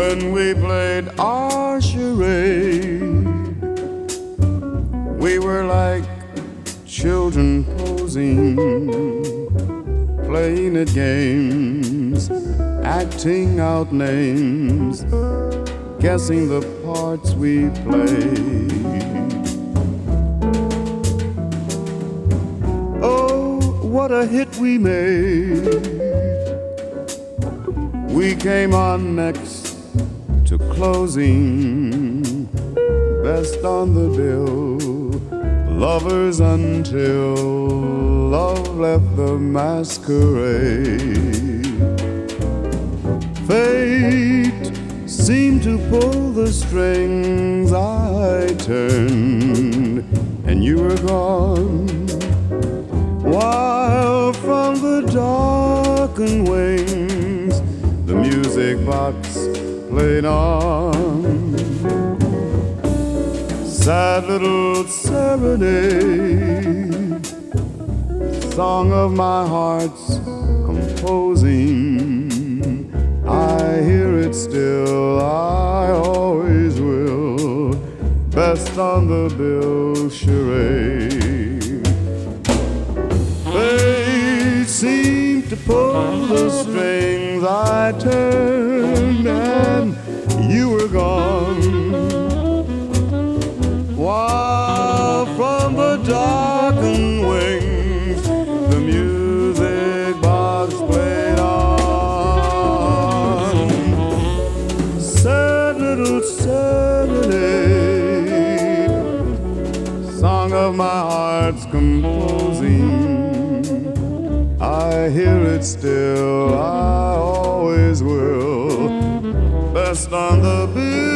when we played our charade. We were like children posing, playing at games, acting out names, guessing the parts we played. Oh, what a hit we made! We came on next to closing, best on the bill lovers until love left the masquerade. Fate seemed to pull the strings. I turned, and you were gone. While from the darkened wings, the music box played on sad little serenade, song of my heart's composing. I hear it still, I always will, best on the bill charade. Seem to pull the strings, I turned and you were gone. While from the darkened wings the music box played on. Sad little serenade, song of my heart's composing. I hear it still, I always will. Best on the beat